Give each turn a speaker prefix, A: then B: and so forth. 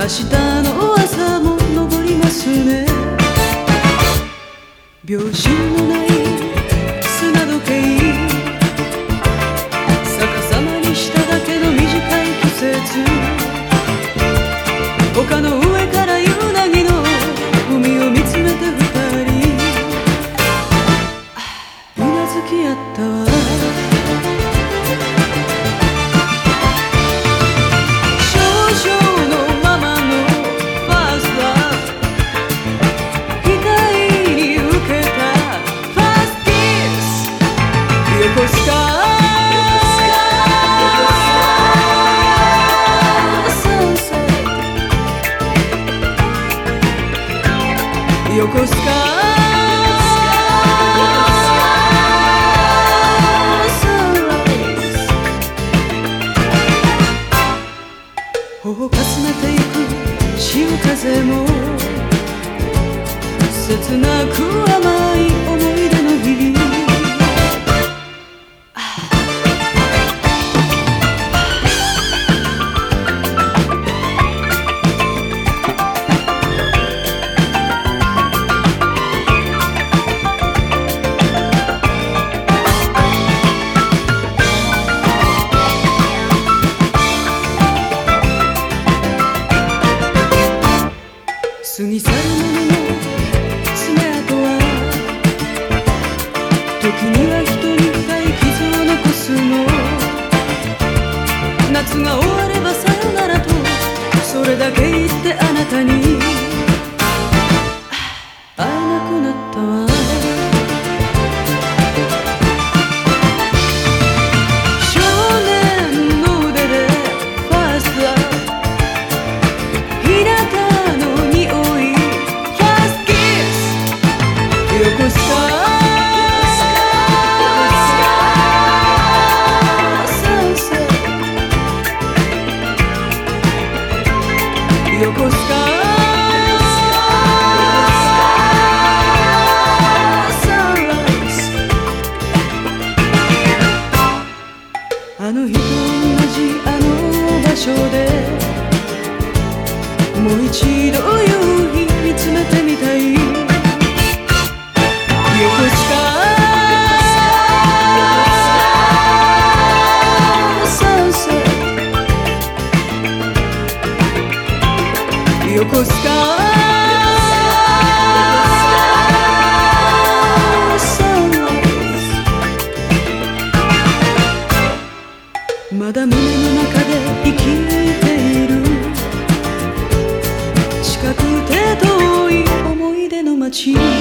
A: 明日の朝も登りますね。秒針のない砂時計。逆さまにしただけの短い季節。丘の上から夕凪の海を見つめて二人。うなずき合ったわ。横須賀頬をかすめていく潮風も切なく甘いあの日と同じあの場所でもう一度夕日見つめてみたい。横須賀。Sunset 横須賀 ti.